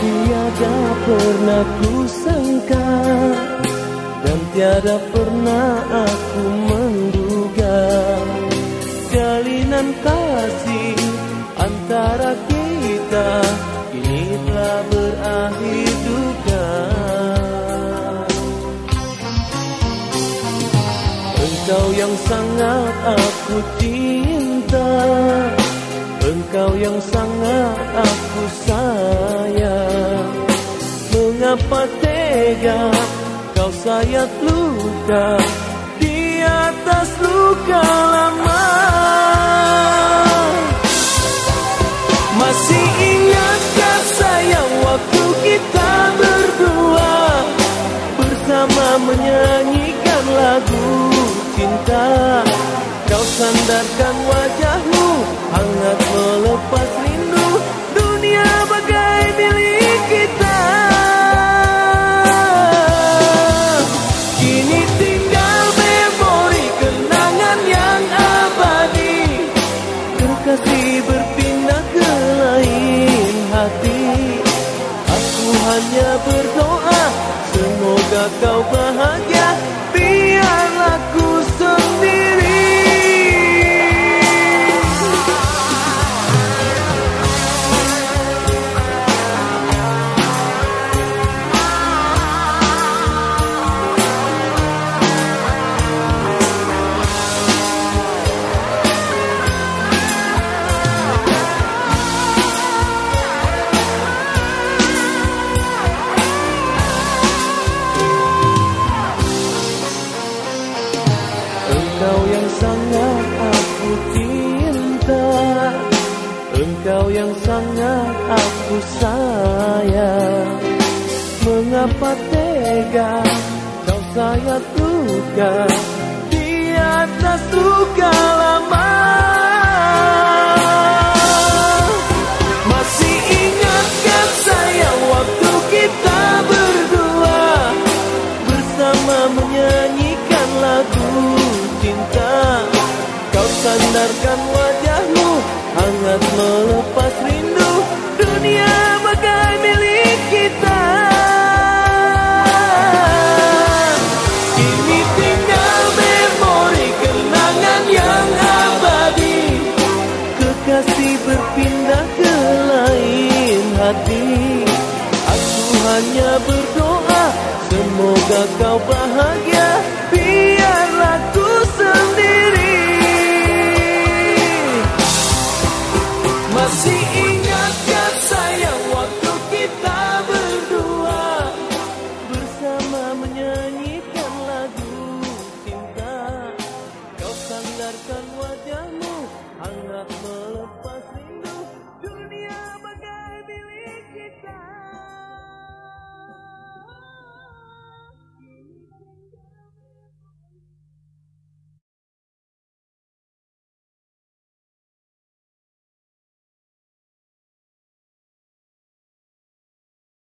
tiada pernah ku sangka Dan tiada pernah aku menduga Jalinan kasih antara kita Ini telah berakhir duka Engkau yang sangat aku cinta. Engkau yang sangat aku sayang. Mengapa tega kau sayat luka Di atas luka menyanyikan lagu cinta. Kau sandarkan wajahmu Hangat melepas rindu Dunia bagai milik kita. Kini tinggal memori kenangan yang abadi. Kekasih berpindah ke lain hati. Aku hanya berdoa 我得到不一定 Engkau yang sangat aku cinta. Engkau yang sangat aku sayang. Mengapa tega kau sayat luka Di atas sandarkan wajahmu Hangat melepas rindu Dunia bagai milik kita. Kini tinggal memori kenangan yang abadi. Kekasih berpindah ke lain hati. Aku hanya berdoa Semoga kau bahagia menyanyikan lagu cinta. Kau sandarkan wajahmu hangat